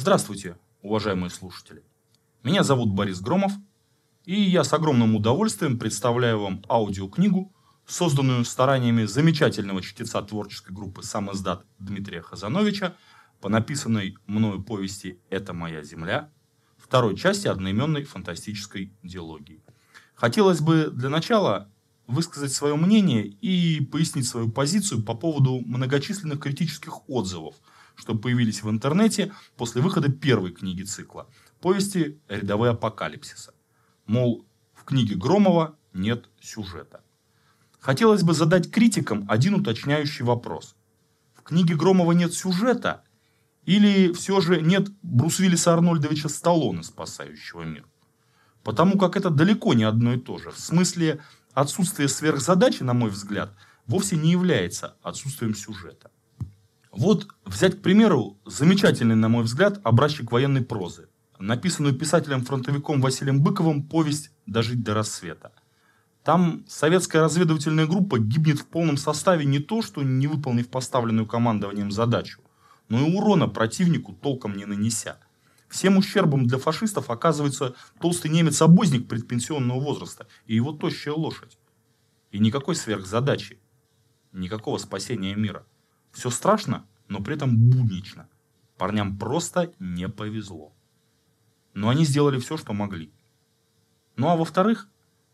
Здравствуйте, уважаемые слушатели. Меня зовут Борис Громов, и я с огромным удовольствием представляю вам аудиокнигу, созданную стараниями замечательного чтеца творческой группы «Сам издат» Дмитрия Хазановича по написанной мною повести «Это моя земля», второй части одноименной фантастической диалогии. Хотелось бы для начала высказать свое мнение и пояснить свою позицию по поводу многочисленных критических отзывов, что появились в интернете после выхода первой книги цикла повести «Рядовые апокалипсиса». Мол, в книге Громова нет сюжета. Хотелось бы задать критикам один уточняющий вопрос. В книге Громова нет сюжета или все же нет Брусвиллиса Арнольдовича Сталлоне, спасающего мир? Потому как это далеко не одно и то же. В смысле, отсутствие сверхзадачи, на мой взгляд, вовсе не является отсутствием сюжета. Вот взять, к примеру, замечательный, на мой взгляд, образчик военной прозы, написанную писателем-фронтовиком Василием Быковым повесть «Дожить до рассвета». Там советская разведывательная группа гибнет в полном составе не то, что не выполнив поставленную командованием задачу, но и урона противнику толком не нанеся. Всем ущербом для фашистов оказывается толстый немец-обозник предпенсионного возраста и его тощая лошадь. И никакой сверхзадачи, никакого спасения мира. Все страшно, но при этом буднично. Парням просто не повезло. Но они сделали все, что могли. Ну а во-вторых,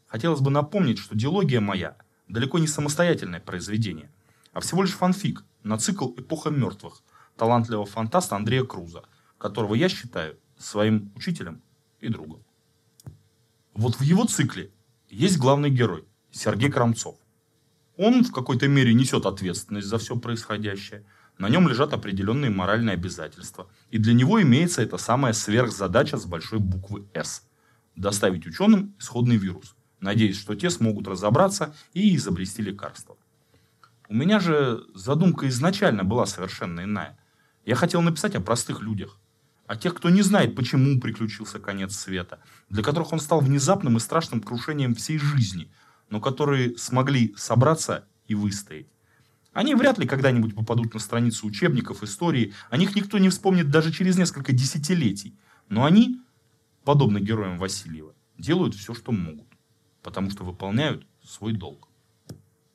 хотелось бы напомнить, что диалогия моя далеко не самостоятельное произведение, а всего лишь фанфик на цикл «Эпоха мертвых» талантливого фантаста Андрея Круза, которого я считаю своим учителем и другом. Вот в его цикле есть главный герой – Сергей Крамцов. Он в какой-то мере несет ответственность за все происходящее. На нем лежат определенные моральные обязательства. И для него имеется эта самая сверхзадача с большой буквы «С» – доставить ученым исходный вирус, надеясь, что те смогут разобраться и изобрести лекарство. У меня же задумка изначально была совершенно иная. Я хотел написать о простых людях, о тех, кто не знает, почему приключился конец света, для которых он стал внезапным и страшным крушением всей жизни – но которые смогли собраться и выстоять. Они вряд ли когда-нибудь попадут на страницу учебников истории, о них никто не вспомнит даже через несколько десятилетий. Но они, подобно героям Васильева, делают все, что могут, потому что выполняют свой долг.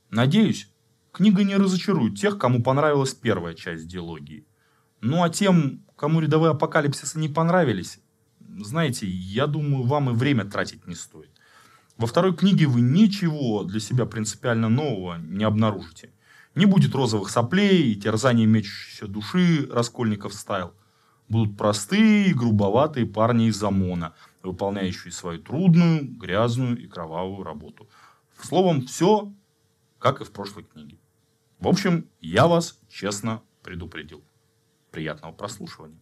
Надеюсь, книга не разочарует тех, кому понравилась первая часть диалогии. Ну а тем, кому рядовые апокалипсисы не понравились, знаете, я думаю, вам и время тратить не стоит. Во второй книге вы ничего для себя принципиально нового не обнаружите. Не будет розовых соплей и терзаний мечущейся души Раскольников стайл. Будут простые и грубоватые парни из ОМОНа, выполняющие свою трудную, грязную и кровавую работу. Словом, все, как и в прошлой книге. В общем, я вас честно предупредил. Приятного прослушивания.